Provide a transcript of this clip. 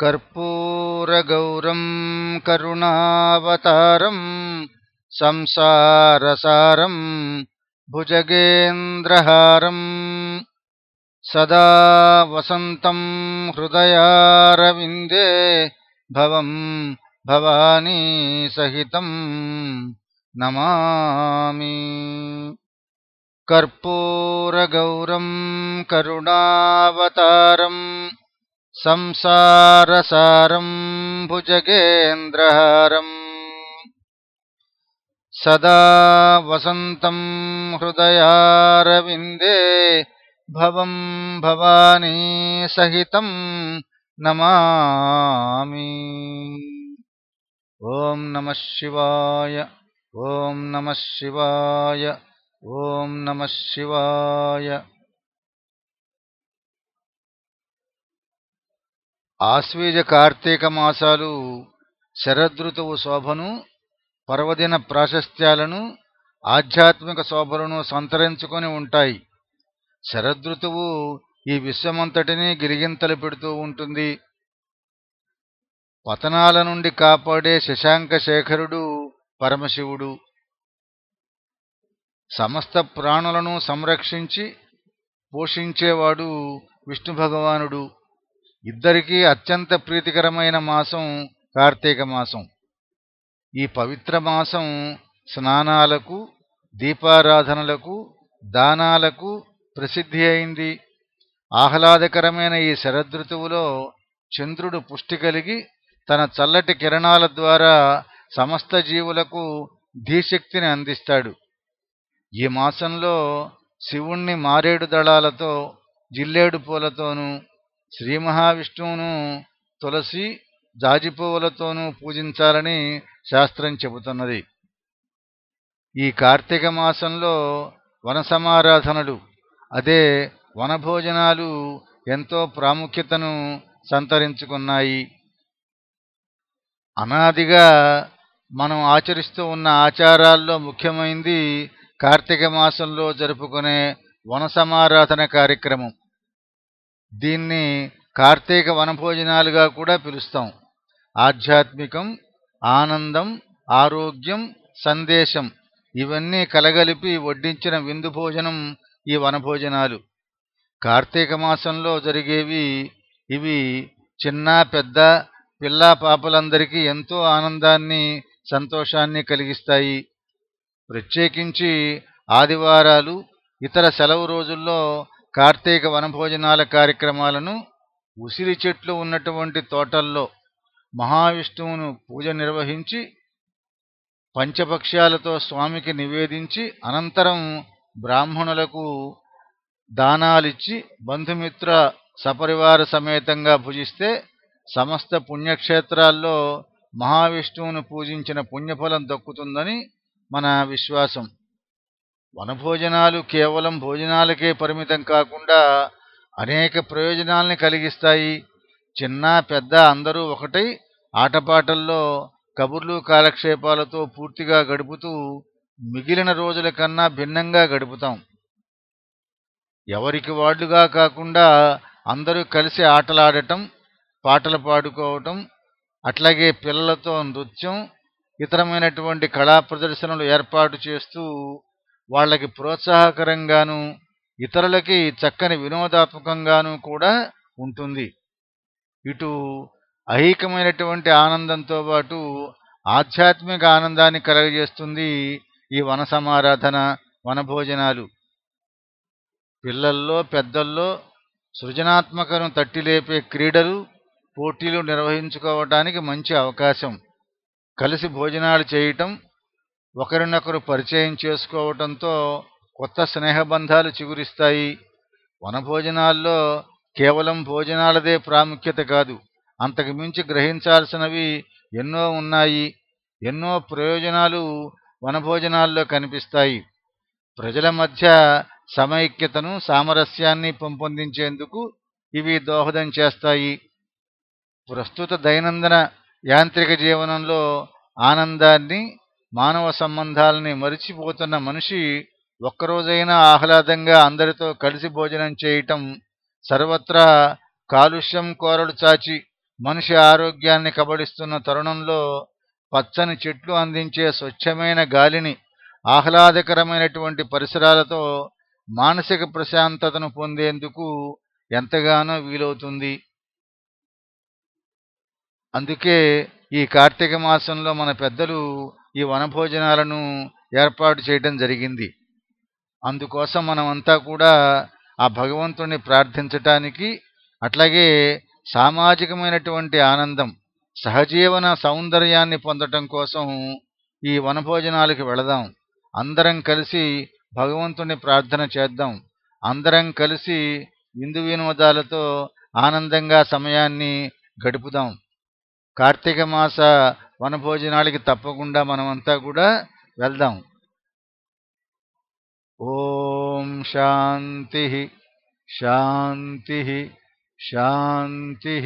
कर्पूरगौरं करुणावतारं संसारसारं भुजगेन्द्रहारं सदा वसन्तं हृदयारविन्दे भवं भवानी सहितं नमामि। कर्पूरगौरं करुणावतारं संसारसारं भुजगेन्द्रहारम् सदा वसन्तं हृदयारविन्दे भवं भवानी सहितं नमामि। ॐ नमः शिवाय ॐ नमः शिवाय ॐ नमः शिवाय ఆశ్వీజ కార్తీక మాసాలు శరదృతువు శోభను పర్వదిన ప్రాశస్త్యాలను ఆధ్యాత్మిక శోభలను సంతరించుకొని ఉంటాయి. శరదృతువు ఈ విశ్వమంతటినీ గిరిగింతలు పెడుతూ ఉంటుంది. పతనాల నుండి కాపాడే శశాంక శేఖరుడు పరమశివుడు. సమస్త ప్రాణులను సంరక్షించి పోషించేవాడు విష్ణు భగవానుడు ఇద్దరికీ అత్యంత ప్రీతికరమైన మాసం కార్తీక మాసం. ఈ పవిత్ర మాసం స్నానాలకు దీపారాధనలకు దానాలకు ప్రసిద్ధి అయింది. ఆహ్లాదకరమైన ఈ శరదృతువులో చంద్రుడు పుష్టి కలిగి తన చల్లటి కిరణాల ద్వారా సమస్త జీవులకు ధీశక్తిని అందిస్తాడు. ఈ మాసంలో శివుణ్ణి మారేడు దళాలతో జిల్లేడు పూలతోనూ శ్రీ మహావిష్ణువును తులసి జాజిపువ్వులతోనూ పూజించాలని శాస్త్రం చెబుతున్నది. ఈ కార్తీక మాసంలో వన సమారాధనలు అదే వనభోజనాలు ఎంతో ప్రాముఖ్యతను సంతరించుకున్నాయి. అనాదిగా మనం ఆచరిస్తూ ఉన్న ఆచారాల్లో ముఖ్యమైంది కార్తీక మాసంలో జరుపుకునే వన సమారాధన కార్యక్రమం. దీన్ని కార్తీక వనభోజనాలుగా కూడా పిలుస్తాం. ఆధ్యాత్మికం ఆనందం ఆరోగ్యం సందేశం ఇవన్నీ కలగలిపి వడ్డించిన విందు భోజనం ఈ వనభోజనాలు. కార్తీక మాసంలో జరిగేవి ఇవి చిన్న పెద్ద పిల్ల పాపలందరికీ ఎంతో ఆనందాన్ని సంతోషాన్ని కలిగిస్తాయి. ప్రత్యేకించి ఆదివారాలు ఇతర సెలవు రోజుల్లో కార్తీక వనభోజనాల కార్యక్రమాలను ఉసిరి చెట్లు ఉన్నటువంటి తోటల్లో మహావిష్ణువును పూజ నిర్వహించి పంచపక్ష్యాలతో స్వామికి నివేదించి అనంతరం బ్రాహ్మణులకు దానాలిచ్చి బంధుమిత్ర సపరివార సమేతంగా పూజిస్తే సమస్త పుణ్యక్షేత్రాల్లో మహావిష్ణువును పూజించిన పుణ్యఫలం దక్కుతుందని మన విశ్వాసం. వనభోజనాలు కేవలం భోజనాలకే పరిమితం కాకుండా అనేక ప్రయోజనాలని కలిగిస్తాయి. చిన్న పెద్ద అందరూ ఒకటై ఆటపాటల్లో కబుర్లు కాలక్షేపాలతో పూర్తిగా గడుపుతూ మిగిలిన రోజుల కన్నా భిన్నంగా గడుపుతాం. ఎవరికి వాళ్ళుగా కాకుండా అందరూ కలిసి ఆటలాడటం పాటలు పాడుకోవటం అట్లాగే పిల్లలతో నృత్యం ఇతరమైనటువంటి కళా ప్రదర్శనలు ఏర్పాటు చేస్తూ వాళ్ళకి ప్రోత్సాహకరంగాను ఇతరులకి చక్కని వినోదాత్మకంగాను కూడా ఉంటుంది. ఇటు ఐహికమైనటువంటి ఆనందంతో పాటు ఆధ్యాత్మిక ఆనందాన్ని కలగజేస్తుంది ఈ వన సమారాధన వనభోజనాలు పిల్లల్లో పెద్దల్లో సృజనాత్మకను తట్టిలేపే క్రీడలు పోటీలు నిర్వహించుకోవటానికి మంచి అవకాశం. కలిసి భోజనాలు చేయటం ఒకరినొకరు పరిచయం చేసుకోవటంతో కొత్త స్నేహబంధాలు చిగురిస్తాయి. వనభోజనాల్లో కేవలం భోజనాలదే ప్రాముఖ్యత కాదు. అంతకు మించి గ్రహించాల్సినవి ఎన్నో ఉన్నాయి. ఎన్నో ప్రయోజనాలు వనభోజనాల్లో కనిపిస్తాయి. ప్రజల మధ్య సమైక్యతను సామరస్యాన్ని పెంపొందించేందుకు ఇవి దోహదం చేస్తాయి. ప్రస్తుత దైనందిన యాంత్రిక జీవనంలో ఆనందాన్ని మానవ సంబంధాలని మరిచిపోతున్న మనిషి ఒక్కరోజైనా ఆహ్లాదంగా అందరితో కలిసి భోజనం చేయటం సర్వత్రా కాలుష్యం కోరలు చాచి మనిషి ఆరోగ్యాన్ని కబడిస్తున్న తరుణంలో పచ్చని చెట్లు అందించే స్వచ్ఛమైన గాలిని ఆహ్లాదకరమైనటువంటి పరిసరాలతో మానసిక ప్రశాంతతను పొందేందుకు ఎంతగానో వీలవుతుంది. అందుకే ఈ కార్తీక మాసంలో మన పెద్దలు ఈ వనభోజనాలను ఏర్పాటు చేయడం జరిగింది. అందుకోసం మనమంతా కూడా ఆ భగవంతుణ్ణి ప్రార్థించటానికి అట్లాగే సామాజికమైనటువంటి ఆనందం సహజీవన సౌందర్యాన్ని పొందటం కోసం ఈ వనభోజనాలకు వెళదాం. అందరం కలిసి భగవంతుని ప్రార్థన చేద్దాం. అందరం కలిసి విందు వినోదాలతో ఆనందంగా సమయాన్ని గడుపుదాం. కార్తీక మాస వనభోజనాలకి తప్పకుండా మనమంతా కూడా వెళ్దాం. ఓం శాంతి శాంతి శాంతి.